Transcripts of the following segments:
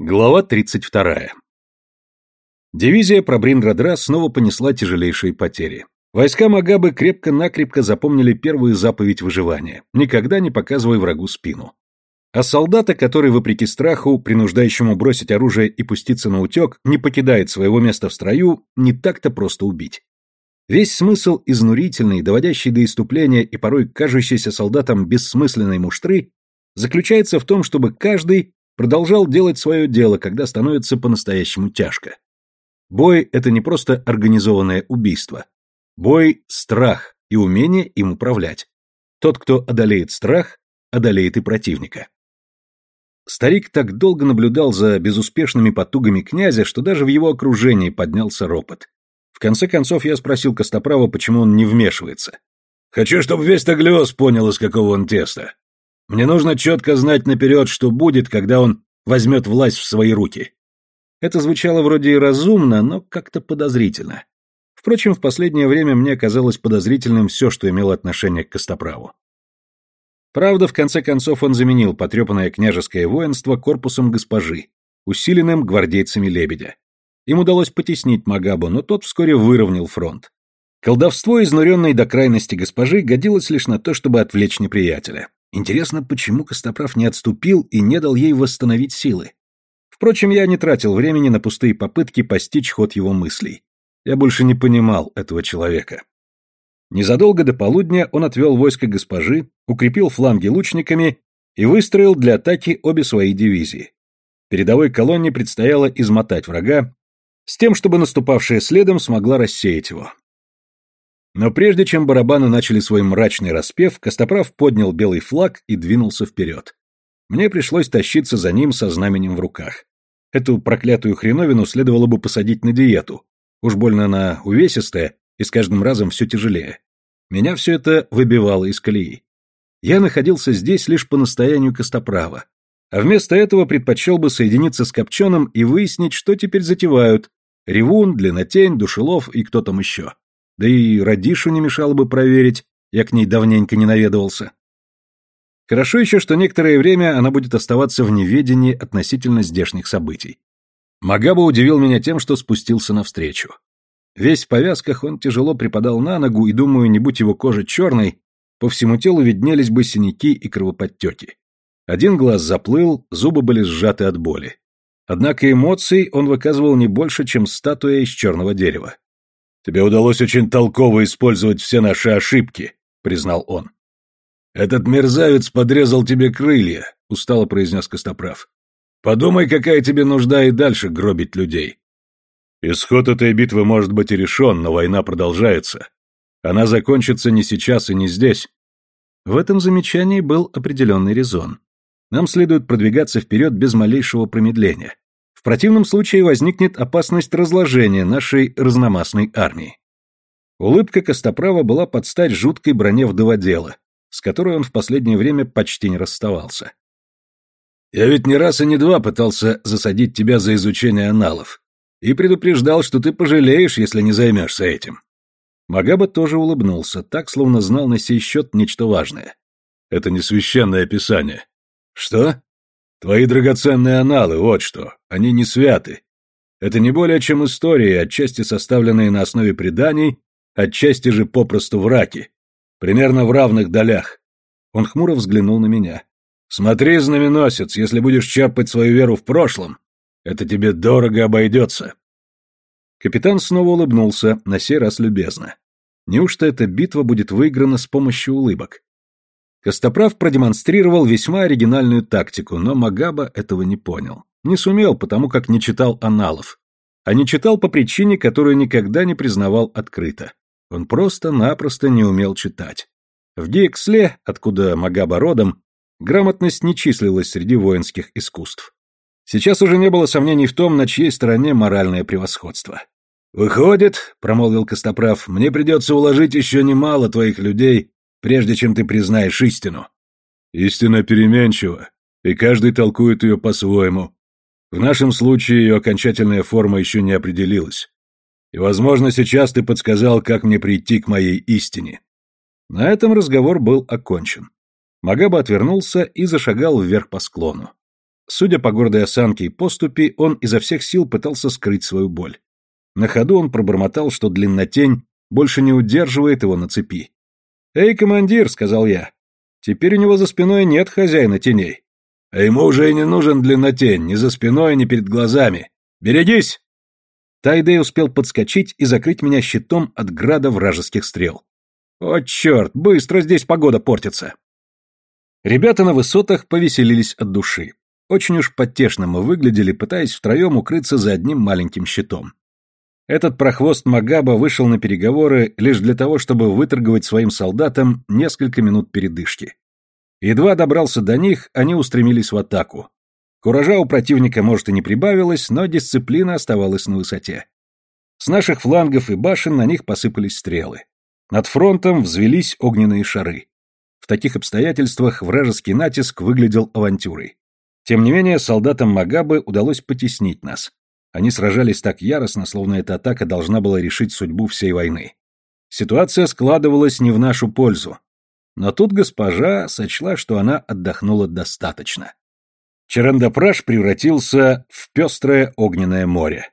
Глава 32. Дивизия Пробринградра снова понесла тяжелейшие потери. Войска Магабы крепко-накрепко запомнили первую заповедь выживания – никогда не показывай врагу спину. А солдата, который, вопреки страху, принуждающему бросить оружие и пуститься на утек, не покидает своего места в строю, не так-то просто убить. Весь смысл изнурительный, доводящий до иступления и порой кажущийся солдатам бессмысленной муштры, заключается в том, чтобы каждый продолжал делать свое дело, когда становится по-настоящему тяжко. Бой – это не просто организованное убийство. Бой – страх и умение им управлять. Тот, кто одолеет страх, одолеет и противника. Старик так долго наблюдал за безуспешными потугами князя, что даже в его окружении поднялся ропот. В конце концов я спросил Костоправа, почему он не вмешивается. «Хочу, чтобы весь Таглиоз понял, из какого он теста. Мне нужно четко знать наперед, что будет, когда он возьмет власть в свои руки. Это звучало вроде и разумно, но как-то подозрительно. Впрочем, в последнее время мне казалось подозрительным все, что имело отношение к Костоправу. Правда, в конце концов он заменил потрепанное княжеское воинство корпусом госпожи, усиленным гвардейцами лебедя. Им удалось потеснить Магабу, но тот вскоре выровнял фронт. Колдовство, изнуренной до крайности госпожи, годилось лишь на то, чтобы отвлечь неприятеля. Интересно, почему Костоправ не отступил и не дал ей восстановить силы? Впрочем, я не тратил времени на пустые попытки постичь ход его мыслей. Я больше не понимал этого человека. Незадолго до полудня он отвел войско госпожи, укрепил фланги лучниками и выстроил для атаки обе свои дивизии. Передовой колонне предстояло измотать врага, с тем, чтобы наступавшая следом смогла рассеять его. Но прежде чем барабаны начали свой мрачный распев, Костоправ поднял белый флаг и двинулся вперед. Мне пришлось тащиться за ним со знаменем в руках. Эту проклятую хреновину следовало бы посадить на диету. Уж больно она увесистая и с каждым разом все тяжелее. Меня все это выбивало из колеи. Я находился здесь лишь по настоянию Костоправа, а вместо этого предпочел бы соединиться с Копченым и выяснить, что теперь затевают Ревун, Длиннотень, Душелов и кто там еще. Да и Радишу не мешало бы проверить, я к ней давненько не наведывался. Хорошо еще, что некоторое время она будет оставаться в неведении относительно здешних событий. Магаба удивил меня тем, что спустился навстречу. Весь в повязках он тяжело припадал на ногу, и, думаю, не будь его кожа черной, по всему телу виднелись бы синяки и кровоподтеки. Один глаз заплыл, зубы были сжаты от боли. Однако эмоций он выказывал не больше, чем статуя из черного дерева. «Тебе удалось очень толково использовать все наши ошибки», — признал он. «Этот мерзавец подрезал тебе крылья», — устало произнес Костоправ. «Подумай, какая тебе нужда и дальше гробить людей». «Исход этой битвы может быть и решен, но война продолжается. Она закончится не сейчас и не здесь». В этом замечании был определенный резон. Нам следует продвигаться вперед без малейшего промедления. В противном случае возникнет опасность разложения нашей разномастной армии. Улыбка Костоправа была под стать жуткой броне вдоводела, с которой он в последнее время почти не расставался. «Я ведь не раз и не два пытался засадить тебя за изучение аналов и предупреждал, что ты пожалеешь, если не займешься этим». Магаба тоже улыбнулся, так, словно знал на сей счет нечто важное. «Это не священное писание». «Что?» Твои драгоценные аналы, вот что, они не святы. Это не более чем истории, отчасти составленные на основе преданий, отчасти же попросту враки. Примерно в равных долях. Он хмуро взглянул на меня. Смотри, знаменосец, если будешь чапать свою веру в прошлом, это тебе дорого обойдется. Капитан снова улыбнулся, на сей раз любезно. Неужто эта битва будет выиграна с помощью улыбок? Костоправ продемонстрировал весьма оригинальную тактику, но Магаба этого не понял. Не сумел, потому как не читал аналов. А не читал по причине, которую никогда не признавал открыто. Он просто-напросто не умел читать. В Гиексле, откуда Магаба родом, грамотность не числилась среди воинских искусств. Сейчас уже не было сомнений в том, на чьей стороне моральное превосходство. «Выходит, — промолвил Костоправ, — мне придется уложить еще немало твоих людей прежде чем ты признаешь истину. Истина переменчива, и каждый толкует ее по-своему. В нашем случае ее окончательная форма еще не определилась. И, возможно, сейчас ты подсказал, как мне прийти к моей истине. На этом разговор был окончен. Магаба отвернулся и зашагал вверх по склону. Судя по гордой осанке и поступи, он изо всех сил пытался скрыть свою боль. На ходу он пробормотал, что длиннотень больше не удерживает его на цепи. «Эй, командир», — сказал я, — «теперь у него за спиной нет хозяина теней». «А ему уже и не нужен длиннотень, ни за спиной, ни перед глазами. Берегись!» Тайдей успел подскочить и закрыть меня щитом от града вражеских стрел. «О, черт, быстро здесь погода портится!» Ребята на высотах повеселились от души. Очень уж потешно мы выглядели, пытаясь втроем укрыться за одним маленьким щитом. Этот прохвост Магаба вышел на переговоры лишь для того, чтобы выторговать своим солдатам несколько минут передышки. Едва добрался до них, они устремились в атаку. Куража у противника, может, и не прибавилось, но дисциплина оставалась на высоте. С наших флангов и башен на них посыпались стрелы. Над фронтом взвелись огненные шары. В таких обстоятельствах вражеский натиск выглядел авантюрой. Тем не менее, солдатам Магабы удалось потеснить нас. Они сражались так яростно, словно эта атака должна была решить судьбу всей войны. Ситуация складывалась не в нашу пользу. Но тут госпожа сочла, что она отдохнула достаточно. Чарандапраш превратился в пестрое огненное море.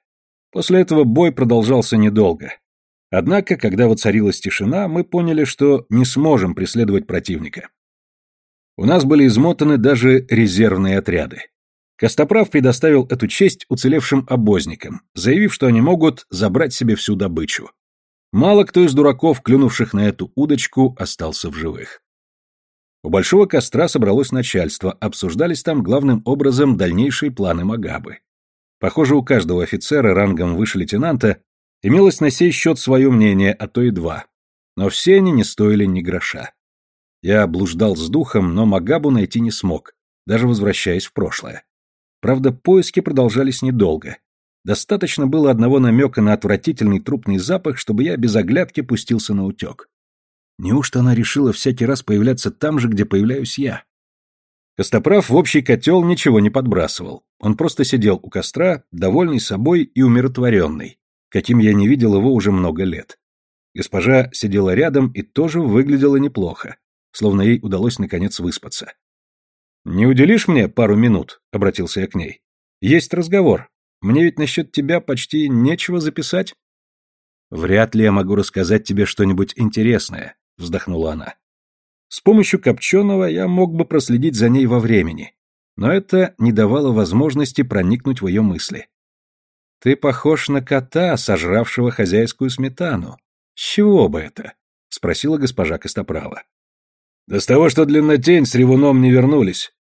После этого бой продолжался недолго. Однако, когда воцарилась тишина, мы поняли, что не сможем преследовать противника. У нас были измотаны даже резервные отряды. Костоправ предоставил эту честь уцелевшим обозникам, заявив, что они могут забрать себе всю добычу. Мало кто из дураков, клюнувших на эту удочку, остался в живых. У большого костра собралось начальство, обсуждались там главным образом дальнейшие планы Магабы. Похоже, у каждого офицера рангом выше лейтенанта имелось на сей счет свое мнение, а то и два. Но все они не стоили ни гроша. Я блуждал с духом, но Магабу найти не смог, даже возвращаясь в прошлое. Правда, поиски продолжались недолго. Достаточно было одного намека на отвратительный трупный запах, чтобы я без оглядки пустился на утек. Неужто она решила всякий раз появляться там же, где появляюсь я? Костоправ в общий котел ничего не подбрасывал. Он просто сидел у костра, довольный собой и умиротворенный, каким я не видел его уже много лет. Госпожа сидела рядом и тоже выглядела неплохо, словно ей удалось наконец выспаться. «Не уделишь мне пару минут?» — обратился я к ней. «Есть разговор. Мне ведь насчет тебя почти нечего записать». «Вряд ли я могу рассказать тебе что-нибудь интересное», — вздохнула она. «С помощью Копченого я мог бы проследить за ней во времени, но это не давало возможности проникнуть в ее мысли. Ты похож на кота, сожравшего хозяйскую сметану. С чего бы это?» — спросила госпожа Костоправа. «Да с того, что длиннотень с ревуном не вернулись.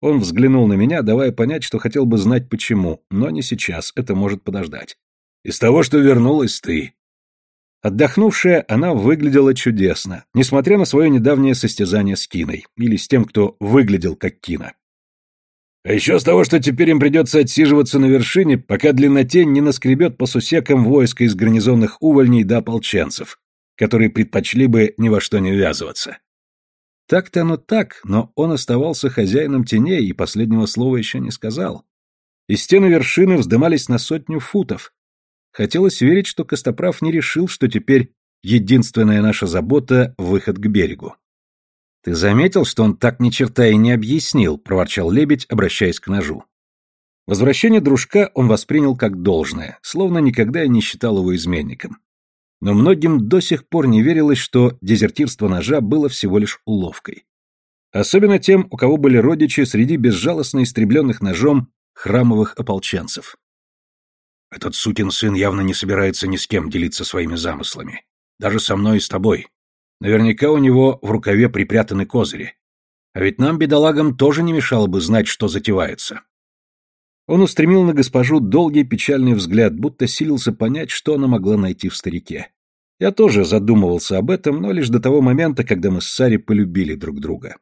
Он взглянул на меня, давая понять, что хотел бы знать почему, но не сейчас, это может подождать. «Из того, что вернулась ты». Отдохнувшая, она выглядела чудесно, несмотря на свое недавнее состязание с Киной, или с тем, кто выглядел как Кина. А еще с того, что теперь им придется отсиживаться на вершине, пока длиннотень не наскребет по сусекам войска из гарнизонных увольней до ополченцев, которые предпочли бы ни во что не ввязываться. Так-то оно так, но он оставался хозяином теней и последнего слова еще не сказал. И стены вершины вздымались на сотню футов. Хотелось верить, что Костоправ не решил, что теперь единственная наша забота — выход к берегу. «Ты заметил, что он так ни черта и не объяснил?» — проворчал лебедь, обращаясь к ножу. Возвращение дружка он воспринял как должное, словно никогда и не считал его изменником но многим до сих пор не верилось, что дезертирство ножа было всего лишь уловкой. Особенно тем, у кого были родичи среди безжалостно истребленных ножом храмовых ополченцев. Этот сукин сын явно не собирается ни с кем делиться своими замыслами. Даже со мной и с тобой. Наверняка у него в рукаве припрятаны козыри. А ведь нам, бедолагам, тоже не мешало бы знать, что затевается. Он устремил на госпожу долгий печальный взгляд, будто силился понять, что она могла найти в старике. Я тоже задумывался об этом, но лишь до того момента, когда мы с Сари полюбили друг друга.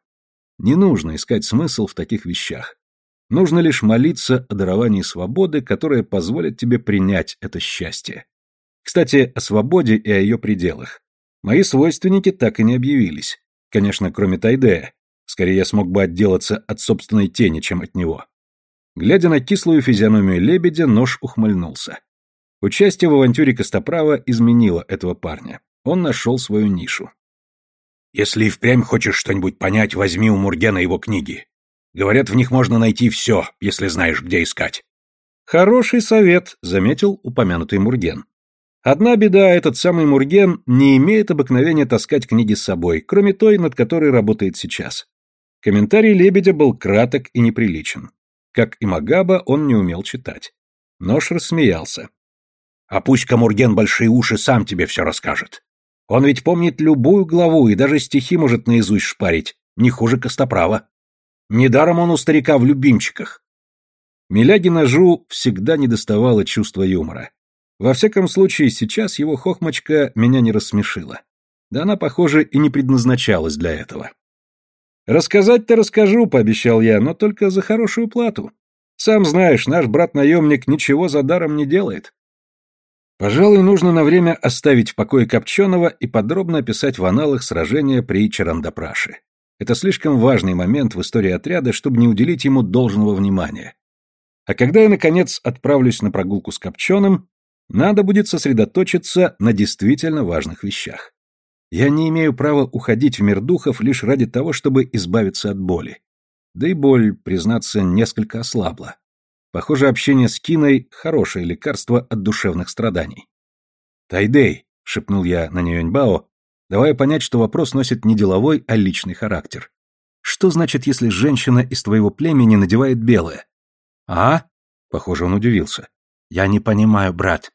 Не нужно искать смысл в таких вещах. Нужно лишь молиться о даровании свободы, которая позволит тебе принять это счастье. Кстати, о свободе и о ее пределах. Мои свойственники так и не объявились. Конечно, кроме Тайдея. Скорее я смог бы отделаться от собственной тени, чем от него. Глядя на кислую физиономию лебедя, нож ухмыльнулся. Участие в авантюре Костоправа изменило этого парня. Он нашел свою нишу. «Если и впрямь хочешь что-нибудь понять, возьми у Мургена его книги. Говорят, в них можно найти все, если знаешь, где искать. Хороший совет, заметил упомянутый Мурген. Одна беда, этот самый Мурген не имеет обыкновения таскать книги с собой, кроме той, над которой работает сейчас. Комментарий Лебедя был краток и неприличен. Как и Магаба, он не умел читать. Нож рассмеялся. А пусть Камурген Большие Уши сам тебе все расскажет. Он ведь помнит любую главу и даже стихи может наизусть шпарить, не хуже Костоправа. Недаром он у старика в любимчиках. Миляги ножу всегда недоставало чувства юмора. Во всяком случае, сейчас его хохмочка меня не рассмешила. Да она, похоже, и не предназначалась для этого. «Рассказать-то расскажу», — пообещал я, — «но только за хорошую плату. Сам знаешь, наш брат-наемник ничего за даром не делает». Пожалуй, нужно на время оставить в покое Копченого и подробно описать в аналах сражения при Чарандапраше. Это слишком важный момент в истории отряда, чтобы не уделить ему должного внимания. А когда я, наконец, отправлюсь на прогулку с Копченым, надо будет сосредоточиться на действительно важных вещах. Я не имею права уходить в мир духов лишь ради того, чтобы избавиться от боли. Да и боль, признаться, несколько ослабла. Похоже, общение с Киной – хорошее лекарство от душевных страданий. «Тайдей», – шепнул я на Нюэньбао, давая понять, что вопрос носит не деловой, а личный характер. «Что значит, если женщина из твоего племени надевает белое?» «А?» – похоже, он удивился. «Я не понимаю, брат».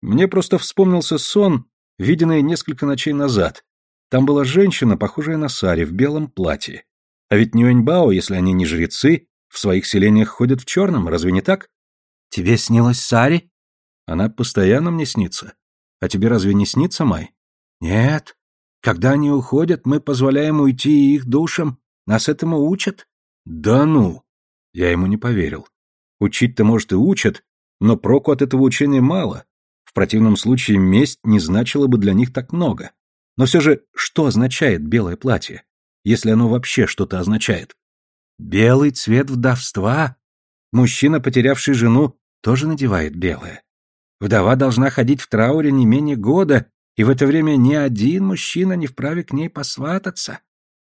Мне просто вспомнился сон, виденный несколько ночей назад. Там была женщина, похожая на Сари, в белом платье. А ведь Нюэньбао, если они не жрецы, в своих селениях ходят в черном, разве не так? Тебе снилась Сари? Она постоянно мне снится. А тебе разве не снится, Май? Нет. Когда они уходят, мы позволяем уйти их душам. Нас этому учат. Да ну. Я ему не поверил. Учить-то, может, и учат, но проку от этого учения мало. В противном случае месть не значила бы для них так много. Но все же, что означает белое платье? Если оно вообще что-то означает? Белый цвет вдовства. Мужчина, потерявший жену, тоже надевает белое. Вдова должна ходить в трауре не менее года, и в это время ни один мужчина не вправе к ней посвататься.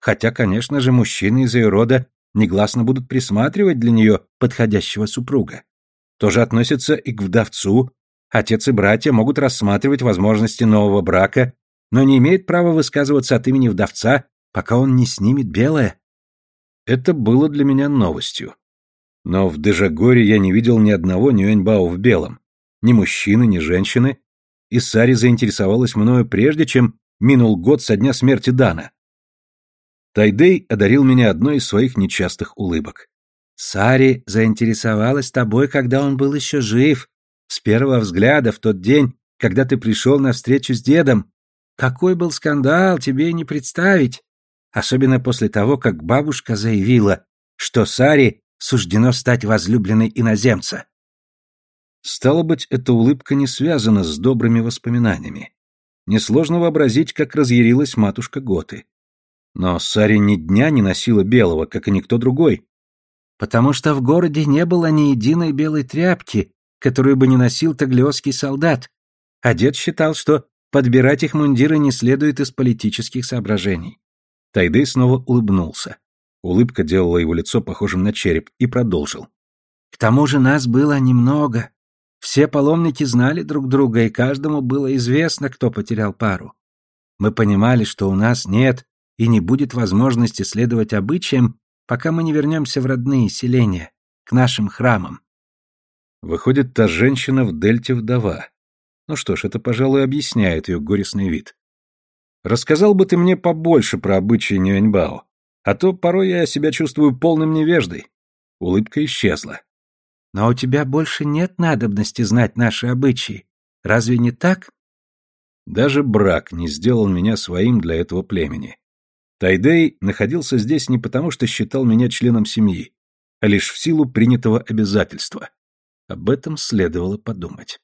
Хотя, конечно же, мужчины из ее рода негласно будут присматривать для нее подходящего супруга. Тоже относится и к вдовцу. Отец и братья могут рассматривать возможности нового брака, но не имеют права высказываться от имени вдовца, пока он не снимет белое. Это было для меня новостью. Но в Дежагоре я не видел ни одного Нюэньбао в белом. Ни мужчины, ни женщины. И Сари заинтересовалась мною прежде, чем минул год со дня смерти Дана. Тайдей одарил меня одной из своих нечастых улыбок. «Сари заинтересовалась тобой, когда он был еще жив. С первого взгляда, в тот день, когда ты пришел на встречу с дедом. Какой был скандал, тебе не представить особенно после того, как бабушка заявила, что Саре суждено стать возлюбленной иноземца. Стало быть, эта улыбка не связана с добрыми воспоминаниями. Несложно вообразить, как разъярилась матушка Готы. Но Сари ни дня не носила белого, как и никто другой. Потому что в городе не было ни единой белой тряпки, которую бы не носил таглиосский солдат. А дед считал, что подбирать их мундиры не следует из политических соображений. Тайдей снова улыбнулся. Улыбка делала его лицо похожим на череп и продолжил. «К тому же нас было немного. Все паломники знали друг друга, и каждому было известно, кто потерял пару. Мы понимали, что у нас нет и не будет возможности следовать обычаям, пока мы не вернемся в родные селения, к нашим храмам». Выходит, та женщина в дельте вдова. Ну что ж, это, пожалуй, объясняет ее горестный вид. Рассказал бы ты мне побольше про обычаи Нюэньбао, а то порой я себя чувствую полным невеждой. Улыбка исчезла. Но у тебя больше нет надобности знать наши обычаи. Разве не так? Даже брак не сделал меня своим для этого племени. Тайдей находился здесь не потому, что считал меня членом семьи, а лишь в силу принятого обязательства. Об этом следовало подумать.